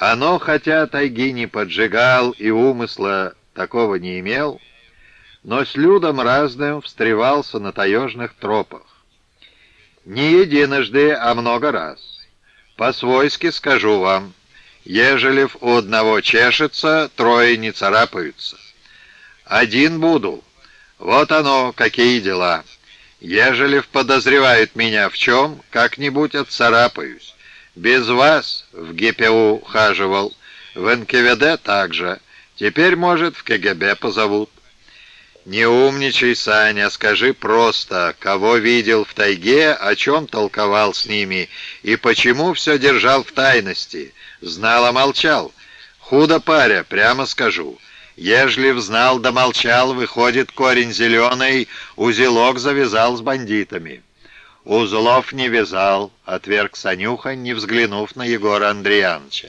Оно, хотя тайги не поджигал и умысла такого не имел, но с людом разным встревался на таежных тропах. Не единожды, а много раз. По-свойски скажу вам, ежели у одного чешется, трое не царапаются. Один буду. Вот оно, какие дела. Ежели подозревают меня в чем, как-нибудь отцарапаюсь. Без вас в ГПУ хаживал, в НКВД также. Теперь, может, в КГБ позовут. Не умничай, Саня, скажи просто, кого видел в тайге, о чем толковал с ними и почему все держал в тайности. Знал, а молчал. Худо паря, прямо скажу. Ежели взнал да молчал, выходит корень зеленый, узелок завязал с бандитами. Узлов не вязал, отверг Санюха, не взглянув на Егора Андреяновича.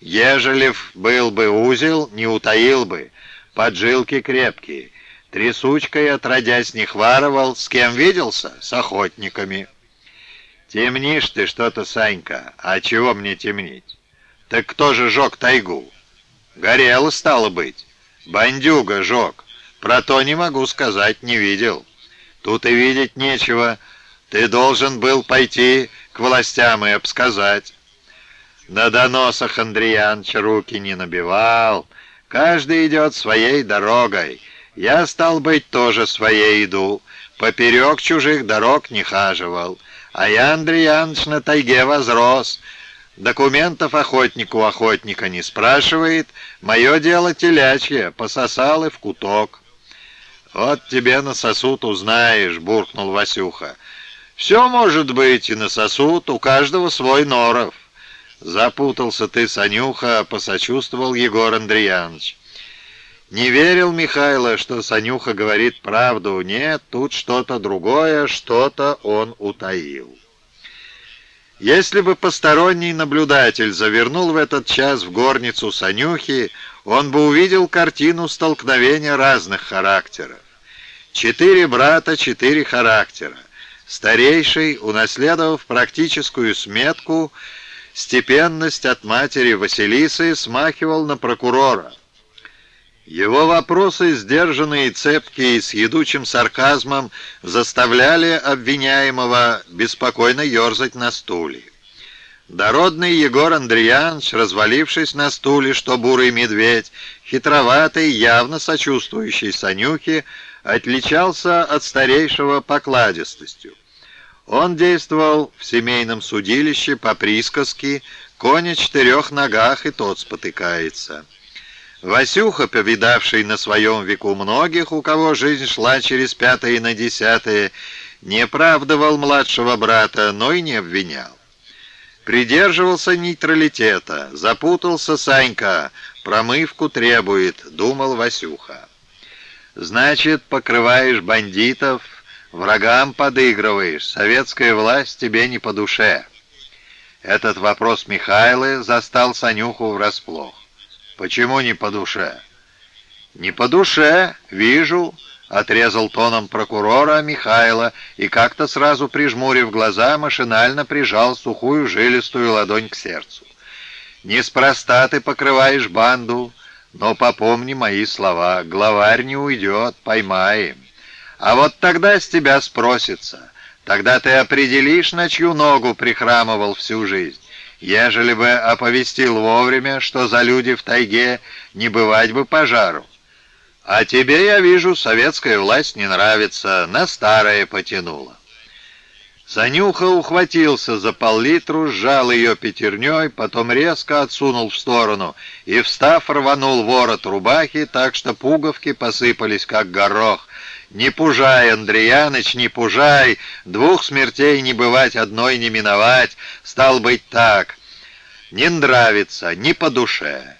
Ежели был бы узел, не утаил бы. Поджилки крепкие. Трясучкой, отродясь, не хваровал. С кем виделся? С охотниками. Темнишь ты что-то, Санька. А чего мне темнить? Так кто же жег тайгу? Горело, стало быть. Бандюга жег. Про то не могу сказать, не видел. Тут и видеть нечего. Ты должен был пойти к властям и обсказать. На доносах Андреяныч руки не набивал. Каждый идет своей дорогой. Я, стал быть, тоже своей иду. Поперек чужих дорог не хаживал. А я, Андреяныч, на тайге возрос. Документов охотнику охотника не спрашивает. Мое дело телячье, пососал и в куток. «Вот тебе насосут, узнаешь», — буркнул Васюха. «Все может быть и насосут, у каждого свой норов». «Запутался ты, Санюха», — посочувствовал Егор Андреянович. Не верил Михайло, что Санюха говорит правду. Нет, тут что-то другое, что-то он утаил. Если бы посторонний наблюдатель завернул в этот час в горницу Санюхи, он бы увидел картину столкновения разных характеров. Четыре брата, четыре характера. Старейший, унаследовав практическую сметку, степенность от матери Василисы, смахивал на прокурора. Его вопросы, сдержанные, цепкие, с едучим сарказмом, заставляли обвиняемого беспокойно ерзать на стуле. Дородный Егор Андреянович, развалившись на стуле, что бурый медведь, хитроватый, явно сочувствующий Санюхе, отличался от старейшего покладистостью. Он действовал в семейном судилище по присказке «Коня четырех ногах, и тот спотыкается». Васюха, повидавший на своем веку многих, у кого жизнь шла через пятое на десятое, не оправдывал младшего брата, но и не обвинял. Придерживался нейтралитета, запутался Санька, промывку требует, думал Васюха. Значит, покрываешь бандитов, врагам подыгрываешь, советская власть тебе не по душе. Этот вопрос Михайлы застал Санюху врасплох. «Почему не по душе?» «Не по душе, вижу», — отрезал тоном прокурора Михайла и как-то сразу прижмурив глаза, машинально прижал сухую жилистую ладонь к сердцу. «Неспроста ты покрываешь банду, но попомни мои слова, главарь не уйдет, поймаем. А вот тогда с тебя спросится, тогда ты определишь, на чью ногу прихрамывал всю жизнь». Ежели бы оповестил вовремя, что за люди в тайге не бывать бы пожару. А тебе, я вижу, советская власть не нравится, на старое потянула. Санюха ухватился за пол-литру, сжал ее пятерней, потом резко отсунул в сторону и, встав, рванул ворот рубахи, так что пуговки посыпались, как горох. «Не пужай, Андреяныч, не пужай! Двух смертей не бывать, одной не миновать! Стал быть так! Не нравится, не по душе!»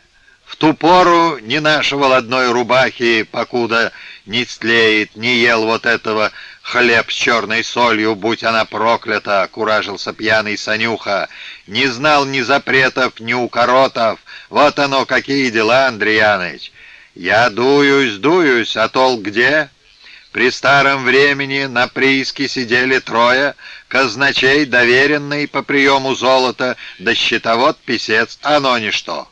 В ту пору ни нашего одной рубахи, покуда не стлеет, не ел вот этого хлеб с черной солью, будь она проклята, куражился пьяный Санюха. Не знал ни запретов, ни укоротов. Вот оно, какие дела, Андреяныч. Я дуюсь, дуюсь, а толк где? При старом времени на прииске сидели трое, казначей, доверенный по приему золота, да счетовод-писец, оно ничто.